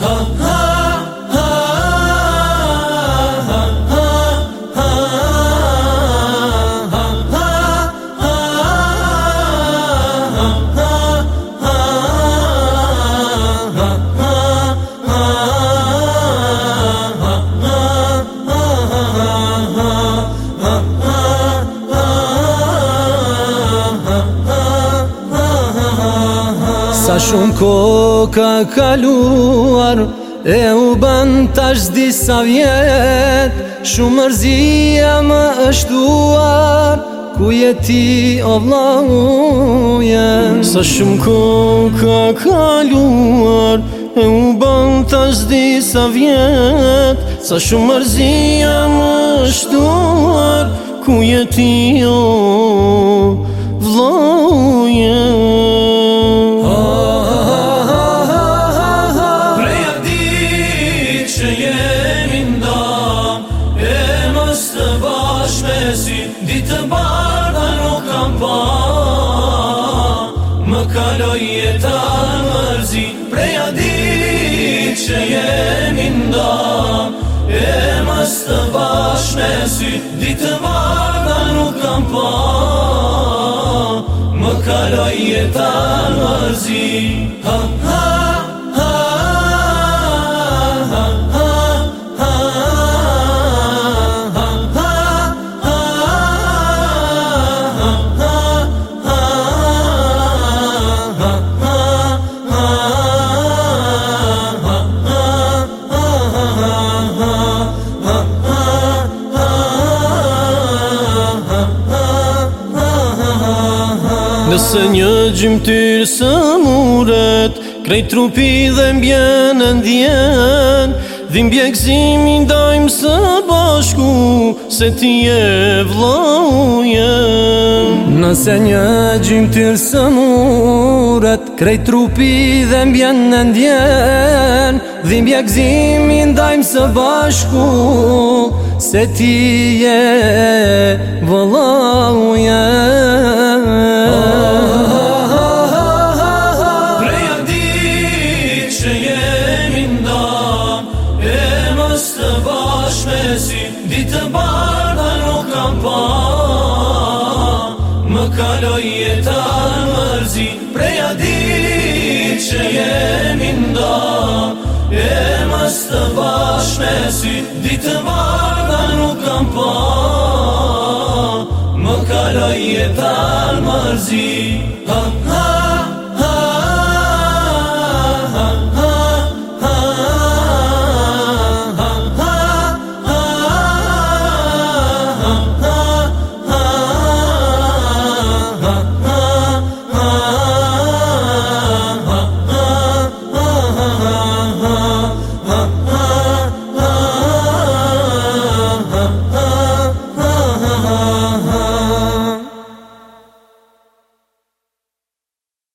huh, huh. Sa shumë ko ka kaluar E u bën tash disa vjet Shumë mërzia më është duar Ku jeti o vla Sa shumë ko ka kaluar E u bën tash disa vjet Sa shumë mërzia më është duar Ku jeti o vla më të bashkë me si Ditë të bardha nuk kam pa Më kaloj e ta mërzi Preja di që jemi nda E mës të bashkë me si Ditë të bardha nuk kam pa Më kaloj e ta mërzi Ha, ha, ha Nëse një gjimë së muret, krejt trupi dhe mbjenë në ndjenë Dhim bjekzimi zimin dajmë së bashku, se ti e vla u jenë Nëse një gjimë së muret, krejt trupi dhe mbjenë në ndjenë Dhim bjekzimi zimin dajmë së bashku, se ti e vla u jenë që jemi ndonë, e më s'të vashme si, ditë të barda nuk kam pa, më kaloj jetar mërzi, prej a ditë që jemi ndonë, e më s'të vashme si, ditë të barda nuk kam pa, më kaloj jetar mërzi.